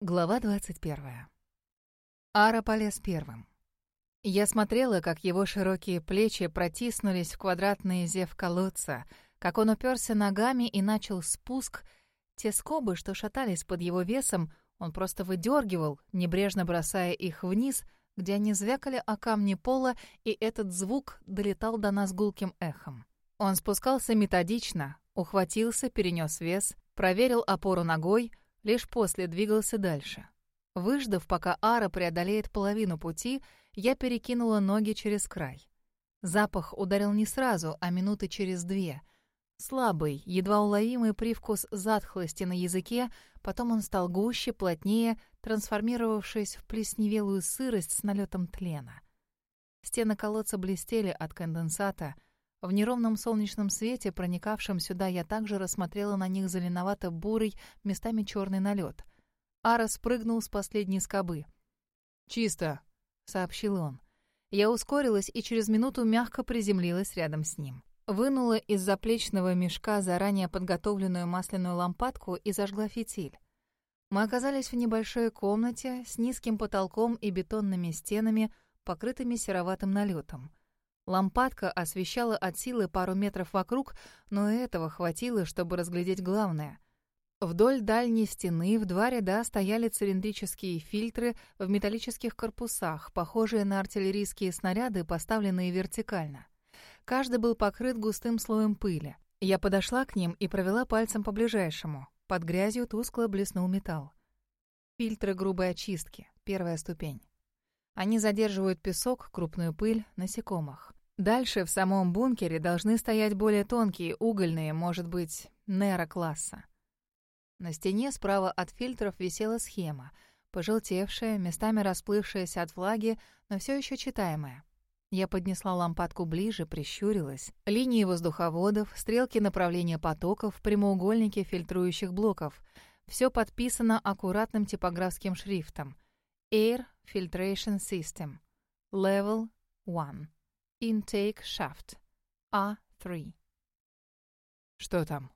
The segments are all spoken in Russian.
Глава 21. Ара полез первым. Я смотрела, как его широкие плечи протиснулись в квадратный зев колодца, как он уперся ногами и начал спуск. Те скобы, что шатались под его весом, он просто выдергивал, небрежно бросая их вниз, где они звякали о камни пола, и этот звук долетал до нас гулким эхом. Он спускался методично, ухватился, перенес вес, проверил опору ногой — Лишь после двигался дальше. Выждав, пока Ара преодолеет половину пути, я перекинула ноги через край. Запах ударил не сразу, а минуты через две. Слабый, едва уловимый привкус затхлости на языке, потом он стал гуще, плотнее, трансформировавшись в плесневелую сырость с налетом тлена. Стены колодца блестели от конденсата — в неровном солнечном свете, проникавшем сюда, я также рассмотрела на них зеленовато-бурый, местами черный налет. Ара спрыгнул с последней скобы. «Чисто», — сообщил он. Я ускорилась и через минуту мягко приземлилась рядом с ним. Вынула из заплечного мешка заранее подготовленную масляную лампадку и зажгла фитиль. Мы оказались в небольшой комнате с низким потолком и бетонными стенами, покрытыми сероватым налетом. Лампадка освещала от силы пару метров вокруг, но этого хватило, чтобы разглядеть главное. Вдоль дальней стены в два ряда стояли цилиндрические фильтры в металлических корпусах, похожие на артиллерийские снаряды, поставленные вертикально. Каждый был покрыт густым слоем пыли. Я подошла к ним и провела пальцем по ближайшему. Под грязью тускло блеснул металл. Фильтры грубой очистки. Первая ступень. Они задерживают песок, крупную пыль, насекомых. Дальше в самом бункере должны стоять более тонкие, угольные, может быть, нейрокласса. На стене справа от фильтров висела схема, пожелтевшая, местами расплывшаяся от влаги, но все еще читаемая. Я поднесла лампадку ближе, прищурилась. Линии воздуховодов, стрелки направления потоков, прямоугольники фильтрующих блоков. Все подписано аккуратным типографским шрифтом. Air Filtration System. Level 1. Intake Shaft. А3. Что там?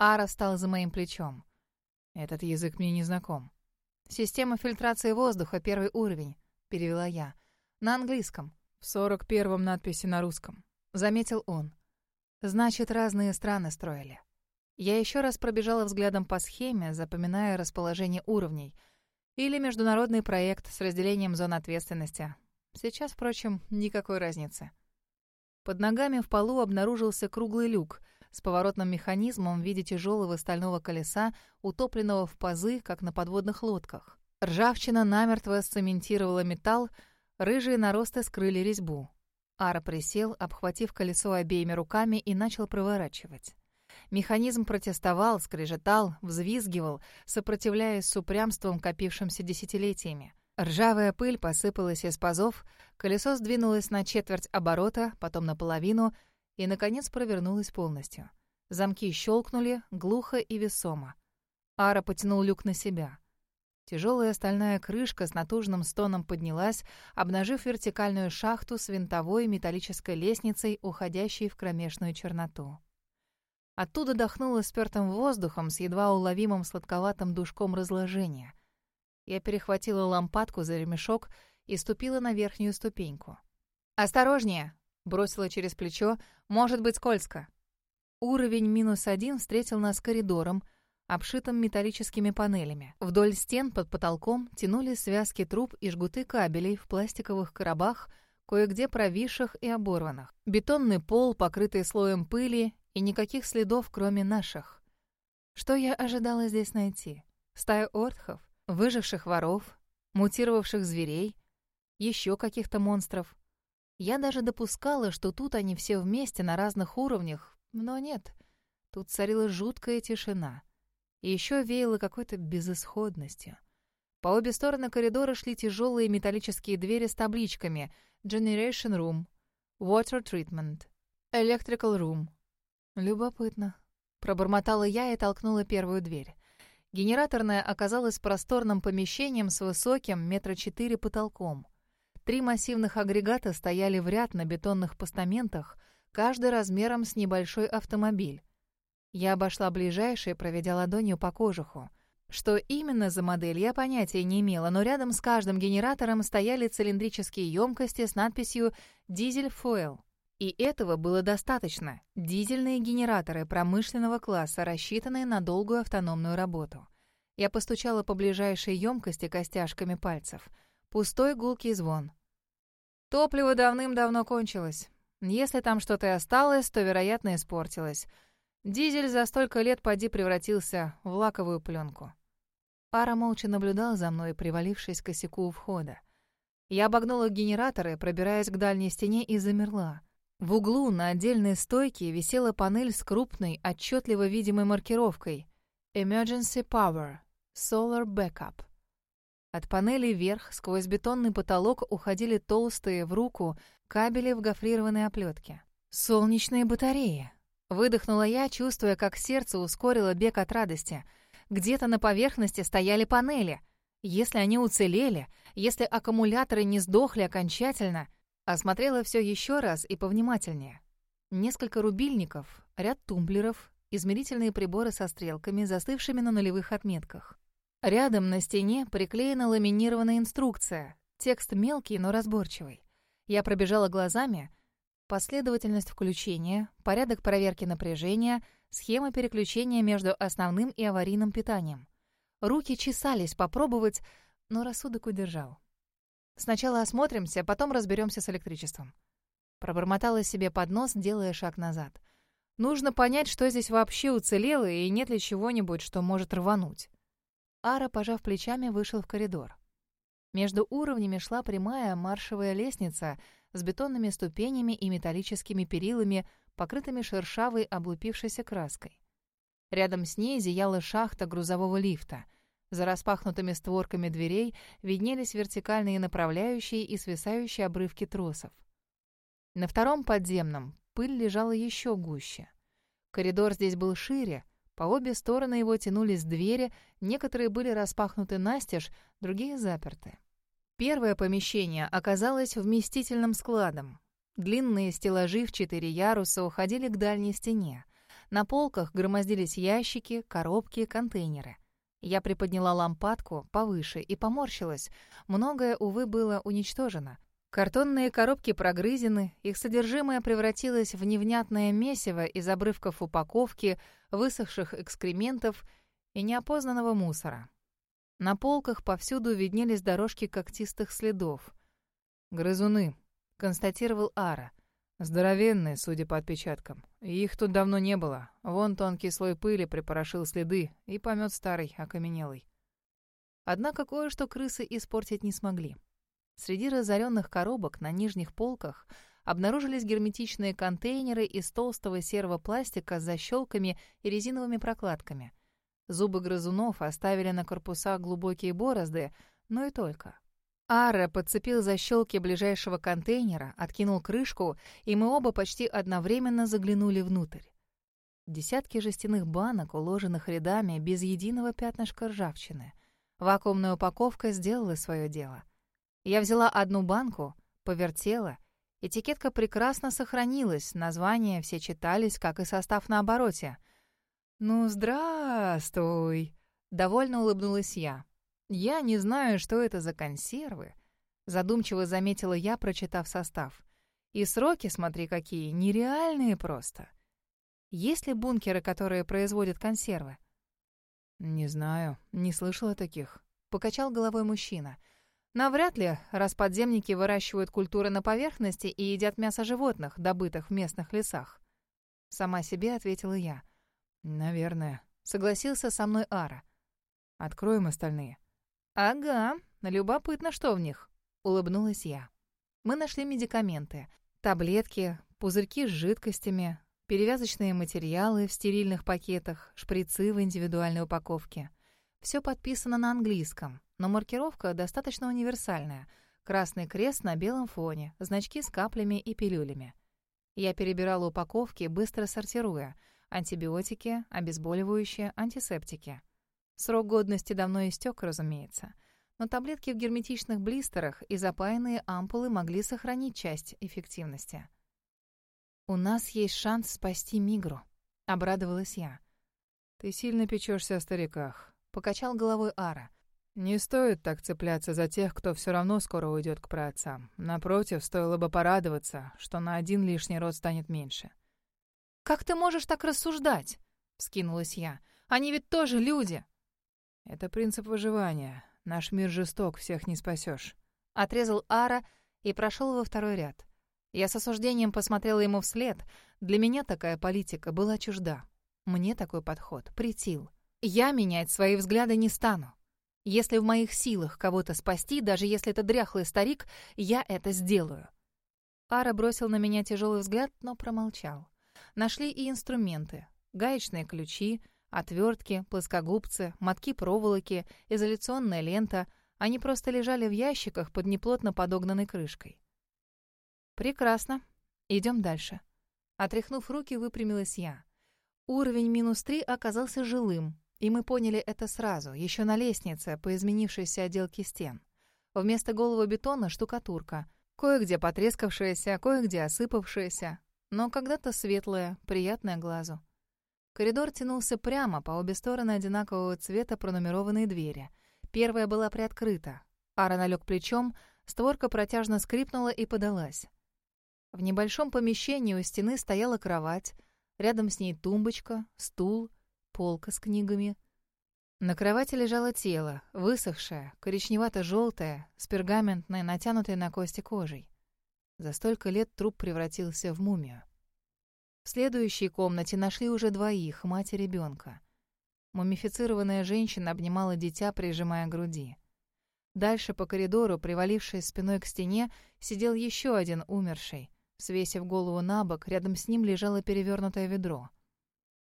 Ара стал за моим плечом. Этот язык мне не знаком. Система фильтрации воздуха, первый уровень, перевела я. На английском. В сорок первом надписи на русском. Заметил он. Значит, разные страны строили. Я еще раз пробежала взглядом по схеме, запоминая расположение уровней. Или международный проект с разделением зон ответственности. Сейчас, впрочем, никакой разницы. Под ногами в полу обнаружился круглый люк с поворотным механизмом в виде тяжелого стального колеса, утопленного в пазы, как на подводных лодках. Ржавчина намертво сцементировала металл, рыжие наросты скрыли резьбу. Ара присел, обхватив колесо обеими руками и начал проворачивать. Механизм протестовал, скрежетал, взвизгивал, сопротивляясь с упрямством, копившимся десятилетиями. Ржавая пыль посыпалась из пазов, колесо сдвинулось на четверть оборота, потом на половину и, наконец, провернулось полностью. Замки щелкнули, глухо и весомо. Ара потянул люк на себя. Тяжелая стальная крышка с натужным стоном поднялась, обнажив вертикальную шахту с винтовой металлической лестницей, уходящей в кромешную черноту. Оттуда дохнуло спёртым воздухом с едва уловимым сладковатым душком разложения. Я перехватила лампадку за ремешок и ступила на верхнюю ступеньку. «Осторожнее!» — бросила через плечо. «Может быть скользко». Уровень минус один встретил нас коридором, обшитым металлическими панелями. Вдоль стен под потолком тянулись связки труб и жгуты кабелей в пластиковых коробах, кое-где провисших и оборванных. Бетонный пол, покрытый слоем пыли, и никаких следов, кроме наших. Что я ожидала здесь найти? Стая ортхов? Выживших воров, мутировавших зверей, еще каких-то монстров. Я даже допускала, что тут они все вместе на разных уровнях, но нет. Тут царила жуткая тишина. И еще веяло какой-то безысходностью. По обе стороны коридора шли тяжелые металлические двери с табличками «Generation Room», «Water Treatment», «Electrical Room». Любопытно. Пробормотала я и толкнула первую дверь. Генераторная оказалась просторным помещением с высоким метра четыре потолком. Три массивных агрегата стояли в ряд на бетонных постаментах, каждый размером с небольшой автомобиль. Я обошла ближайший, проведя ладонью по кожуху. Что именно за модель, я понятия не имела, но рядом с каждым генератором стояли цилиндрические емкости с надписью «Дизель Фуэл». И этого было достаточно. Дизельные генераторы промышленного класса, рассчитанные на долгую автономную работу. Я постучала по ближайшей емкости костяшками пальцев. Пустой гулкий звон. Топливо давным-давно кончилось. Если там что-то и осталось, то, вероятно, испортилось. Дизель за столько лет поди превратился в лаковую пленку. Пара молча наблюдал за мной, привалившись к косяку у входа. Я обогнула генераторы, пробираясь к дальней стене, и замерла. В углу на отдельной стойке висела панель с крупной, отчетливо видимой маркировкой «Emergency Power Solar Backup». От панели вверх, сквозь бетонный потолок, уходили толстые в руку кабели в гофрированной оплетке. «Солнечные батареи!» Выдохнула я, чувствуя, как сердце ускорило бег от радости — где-то на поверхности стояли панели. Если они уцелели, если аккумуляторы не сдохли окончательно, осмотрела все еще раз и повнимательнее. Несколько рубильников, ряд тумблеров, измерительные приборы со стрелками, застывшими на нулевых отметках. Рядом на стене приклеена ламинированная инструкция. Текст мелкий, но разборчивый. Я пробежала глазами. Последовательность включения, порядок проверки напряжения — схема переключения между основным и аварийным питанием. Руки чесались попробовать, но рассудок удержал. Сначала осмотримся, потом разберемся с электричеством. Пробормотала себе под нос, делая шаг назад. Нужно понять, что здесь вообще уцелело и нет ли чего-нибудь, что может рвануть. Ара, пожав плечами, вышел в коридор. Между уровнями шла прямая маршевая лестница с бетонными ступенями и металлическими перилами, покрытыми шершавой облупившейся краской. Рядом с ней зияла шахта грузового лифта. За распахнутыми створками дверей виднелись вертикальные направляющие и свисающие обрывки тросов. На втором подземном пыль лежала еще гуще. Коридор здесь был шире, по обе стороны его тянулись двери, некоторые были распахнуты настежь, другие заперты. Первое помещение оказалось вместительным складом. Длинные стеллажи в четыре яруса уходили к дальней стене. На полках громоздились ящики, коробки, контейнеры. Я приподняла лампадку повыше и поморщилась. Многое, увы, было уничтожено. Картонные коробки прогрызены, их содержимое превратилось в невнятное месиво из обрывков упаковки, высохших экскрементов и неопознанного мусора. На полках повсюду виднелись дорожки когтистых следов. «Грызуны», констатировал Ара. Здоровенные, судя по отпечаткам. Их тут давно не было. Вон тонкий слой пыли припорошил следы, и помет старый, окаменелый. Однако кое-что крысы испортить не смогли. Среди разоренных коробок на нижних полках обнаружились герметичные контейнеры из толстого серого пластика с защелками и резиновыми прокладками. Зубы грызунов оставили на корпусах глубокие борозды, но и только. Ара подцепил защелки ближайшего контейнера, откинул крышку, и мы оба почти одновременно заглянули внутрь. Десятки жестяных банок, уложенных рядами, без единого пятнышка ржавчины. Вакуумная упаковка сделала свое дело. Я взяла одну банку, повертела. Этикетка прекрасно сохранилась, названия все читались, как и состав на обороте. «Ну, здравствуй!» — довольно улыбнулась я. «Я не знаю, что это за консервы», — задумчиво заметила я, прочитав состав. «И сроки, смотри, какие, нереальные просто. Есть ли бункеры, которые производят консервы?» «Не знаю, не слышала таких», — покачал головой мужчина. «Навряд ли, раз подземники выращивают культуры на поверхности и едят мясо животных, добытых в местных лесах». Сама себе ответила я. «Наверное», — согласился со мной Ара. «Откроем остальные». «Ага, любопытно, что в них», — улыбнулась я. Мы нашли медикаменты, таблетки, пузырьки с жидкостями, перевязочные материалы в стерильных пакетах, шприцы в индивидуальной упаковке. Все подписано на английском, но маркировка достаточно универсальная. Красный крест на белом фоне, значки с каплями и пилюлями. Я перебирала упаковки, быстро сортируя. Антибиотики, обезболивающие, антисептики. Срок годности давно истек, разумеется. Но таблетки в герметичных блистерах и запаянные ампулы могли сохранить часть эффективности. «У нас есть шанс спасти Мигру», — обрадовалась я. «Ты сильно печешься о стариках», Покачал головой Ара. «Не стоит так цепляться за тех, кто все равно скоро уйдет к праотцам. Напротив, стоило бы порадоваться, что на один лишний род станет меньше». «Как ты можешь так рассуждать?» — вскинулась я. «Они ведь тоже люди!» «Это принцип выживания. Наш мир жесток, всех не спасешь. Отрезал Ара и прошел во второй ряд. Я с осуждением посмотрела ему вслед. Для меня такая политика была чужда. Мне такой подход притил. Я менять свои взгляды не стану. Если в моих силах кого-то спасти, даже если это дряхлый старик, я это сделаю. Ара бросил на меня тяжелый взгляд, но промолчал. Нашли и инструменты. Гаечные ключи, отвертки, плоскогубцы, мотки проволоки, изоляционная лента. Они просто лежали в ящиках под неплотно подогнанной крышкой. «Прекрасно. Идем дальше». Отряхнув руки, выпрямилась я. Уровень минус три оказался жилым, и мы поняли это сразу, еще на лестнице, по изменившейся отделке стен. Вместо голого бетона — штукатурка. Кое-где потрескавшаяся, кое-где осыпавшаяся, но когда-то светлая, приятная глазу. Коридор тянулся прямо, по обе стороны одинакового цвета пронумерованные двери. Первая была приоткрыта. Ара налег плечом, створка протяжно скрипнула и подалась. В небольшом помещении у стены стояла кровать, Рядом с ней тумбочка, стул, полка с книгами. На кровати лежало тело, высохшее, коричневато-желтое, с пергаментной, натянутой на кости кожей. За столько лет труп превратился в мумию. В следующей комнате нашли уже двоих, мать и ребенка. Мумифицированная женщина обнимала дитя, прижимая к груди. Дальше по коридору, привалившись спиной к стене, сидел еще один умерший — Свесив голову на бок, рядом с ним лежало перевернутое ведро.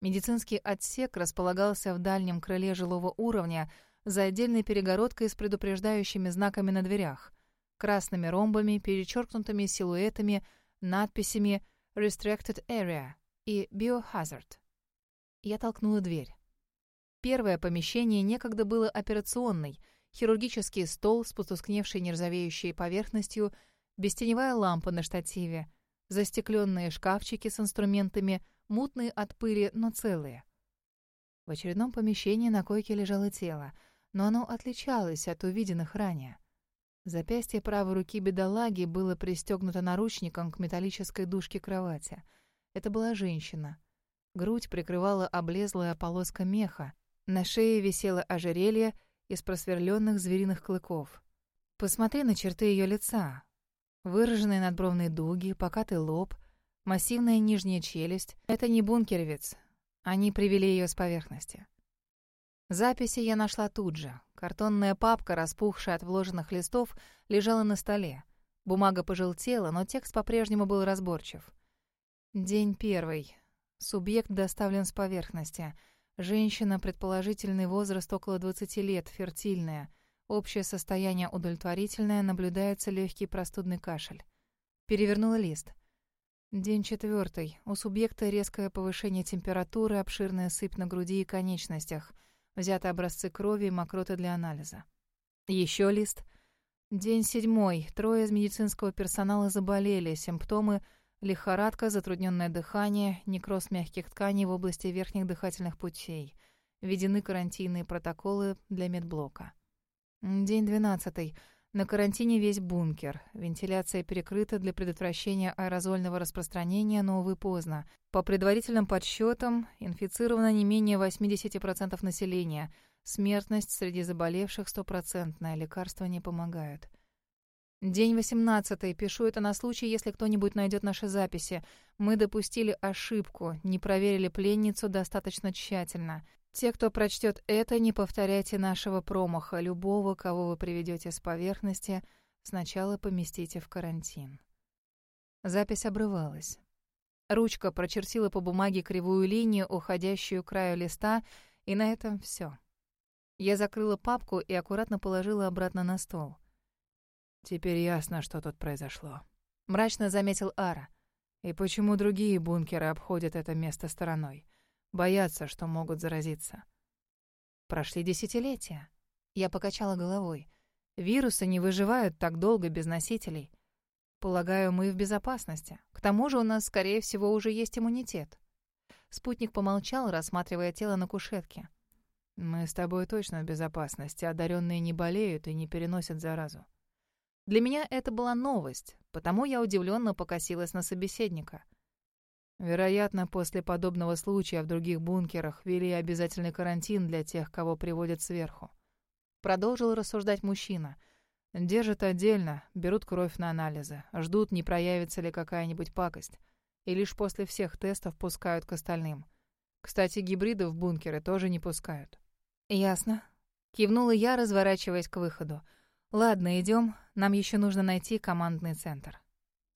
Медицинский отсек располагался в дальнем крыле жилого уровня за отдельной перегородкой с предупреждающими знаками на дверях, красными ромбами, перечеркнутыми силуэтами, надписями «Restricted Area» и «Biohazard». Я толкнула дверь. Первое помещение некогда было операционной, хирургический стол с потускневшей нержавеющей поверхностью — бестеневая лампа на штативе, застекленные шкафчики с инструментами, мутные от пыли, но целые. В очередном помещении на койке лежало тело, но оно отличалось от увиденных ранее. Запястье правой руки бедолаги было пристегнуто наручником к металлической дужке кровати. Это была женщина. Грудь прикрывала облезлая полоска меха. На шее висело ожерелье из просверленных звериных клыков. Посмотри на черты ее лица. Выраженные надбровные дуги, покатый лоб, массивная нижняя челюсть — это не бункеровец. Они привели ее с поверхности. Записи я нашла тут же. Картонная папка, распухшая от вложенных листов, лежала на столе. Бумага пожелтела, но текст по-прежнему был разборчив. День первый. Субъект доставлен с поверхности. Женщина, предположительный возраст около 20 лет, фертильная — Общее состояние удовлетворительное, наблюдается легкий простудный кашель. Перевернула лист. День четвертый. У субъекта резкое повышение температуры, обширная сыпь на груди и конечностях. Взяты образцы крови и мокроты для анализа. Еще лист. День седьмой. Трое из медицинского персонала заболели. Симптомы — лихорадка, затрудненное дыхание, некроз мягких тканей в области верхних дыхательных путей. Введены карантинные протоколы для медблока. День двенадцатый. На карантине весь бункер. Вентиляция перекрыта для предотвращения аэрозольного распространения, но, увы, поздно. По предварительным подсчетам, инфицировано не менее 80% населения. Смертность среди заболевших стопроцентная, лекарства не помогают. День восемнадцатый. Пишу это на случай, если кто-нибудь найдет наши записи. Мы допустили ошибку, не проверили пленницу достаточно тщательно. Те, кто прочтет это, не повторяйте нашего промаха. Любого, кого вы приведете с поверхности, сначала поместите в карантин. Запись обрывалась. Ручка прочертила по бумаге кривую линию, уходящую к краю листа, и на этом все. Я закрыла папку и аккуратно положила обратно на стол. «Теперь ясно, что тут произошло», — мрачно заметил Ара. «И почему другие бункеры обходят это место стороной?» Боятся, что могут заразиться. Прошли десятилетия. Я покачала головой. Вирусы не выживают так долго без носителей. Полагаю, мы в безопасности. К тому же у нас, скорее всего, уже есть иммунитет. Спутник помолчал, рассматривая тело на кушетке. Мы с тобой точно в безопасности, одаренные не болеют и не переносят заразу. Для меня это была новость, потому я удивленно покосилась на собеседника. Вероятно, после подобного случая в других бункерах ввели обязательный карантин для тех, кого приводят сверху. Продолжил рассуждать мужчина. Держат отдельно, берут кровь на анализы, ждут, не проявится ли какая-нибудь пакость. И лишь после всех тестов пускают к остальным. Кстати, гибридов в бункеры тоже не пускают. «Ясно». Кивнула я, разворачиваясь к выходу. «Ладно, идем. Нам еще нужно найти командный центр».